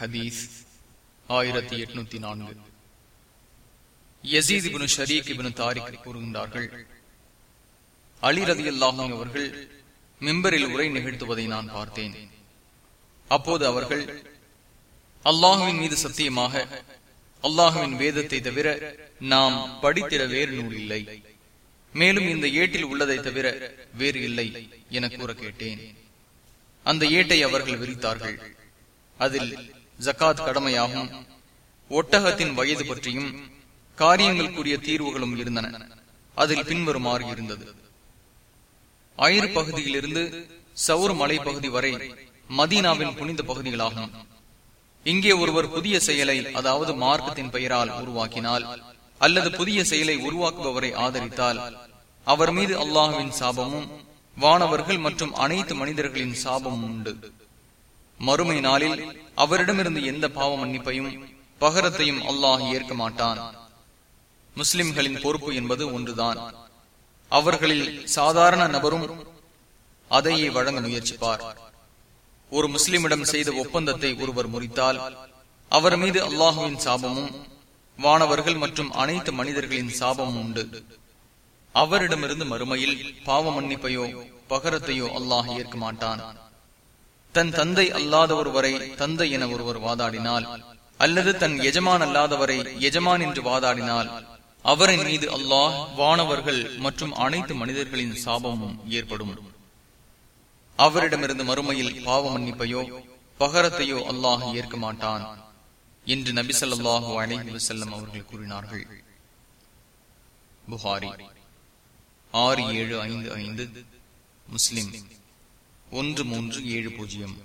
ஹதீஸ் ஆயிரத்தி எட்நூத்தி நான்கு. Yazid ibn Sharik ibn Tariq கூறுகின்றார்கள் அலி ரதி அல்லாஹும் அவர்கள் மிம்பரில் உரை நிகழ்த்துவதை நான் பார்த்தேன். அப்போது அவர்கள் அல்லாஹுவின் மீது சத்தியமாக அல்லாஹுவின் வேதத்தை தவிர நாம் படித்திட வேறு நூல் இல்லை. மேலும் இந்த ஏட்டில் உள்ளதை தவிர வேறு இல்லை என கூற கேட்டேன். அந்த ஏட்டை அவர்கள் விரித்தார்கள். அதில் ஜக்காத் கடமையாகும். ஒட்டகத்தின் வயது பற்றியும் காரியங்களுக்குரிய தீர்வுகளும் இருந்தன. அதில் பின்வருமாறு இருந்தது. ஆயிரு பகுதியிலிருந்து சவுர் மலைப்பகுதி வரை மதீனாவின் புனித பகுதிகளாகும். இங்கே ஒருவர் புதிய செயலை அதாவது மார்க்கத்தின் பெயரால் உருவாக்கினால் அல்லது புதிய செயலை உருவாக்குபவரை ஆதரித்தால் அவர் மீது அல்லாஹுவின் சாபமும் வானவர்கள் மற்றும் அனைத்து மனிதர்களின் சாபமும் உண்டு. மறுமை நாளில் அவரிடமிருந்து எந்த பாவ மன்னிப்பையும் பகரத்தையும் அல்லாஹ் ஏற்க மாட்டான். முஸ்லிம்களின் பொறுப்பு என்பது ஒன்றுதான். அவர்களில் சாதாரண நபரும் அதையே வழங்க முயற்சிப்பார். ஒரு முஸ்லிமிடம் செய்த ஒப்பந்தத்தை ஒருவர் முறித்தால் அவர் மீது அல்லாஹுவின் சாபமும் வானவர்கள் மற்றும் அனைத்து மனிதர்களின் சாபமும் உண்டு. அவரிடமிருந்து மறுமையில் பாவ மன்னிப்பையோ பகரத்தையோ அல்லாஹ் ஏற்க மாட்டான். தன் தந்தை அல்லாதவர் வரை தந்தை என ஒருவர் வாதாடினால் அல்லது தன் எஜமான் அல்லாதவரை எஜமான் என்று வாதாடினால் அவரின் மீது அல்லாஹ் வானவர்கள் மற்றும் அனைத்து மனிதர்களின் சாபமும் ஏற்படும். அவரிடமிருந்து மறுமையில் பாவ மன்னிப்பையோ பகரத்தையோ அல்லாஹ் ஏற்க மாட்டான் என்று நபி சொல்லாஹு அலைஹி வசல்லம் அவர்கள் கூறினார்கள். புகாரி ஆறு ஏழு ஐந்து ஐந்து முஸ்லிம். ஒன்று மூன்று ஏழு பூஜ்ஜியம்.